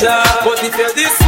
Jah. But if you're this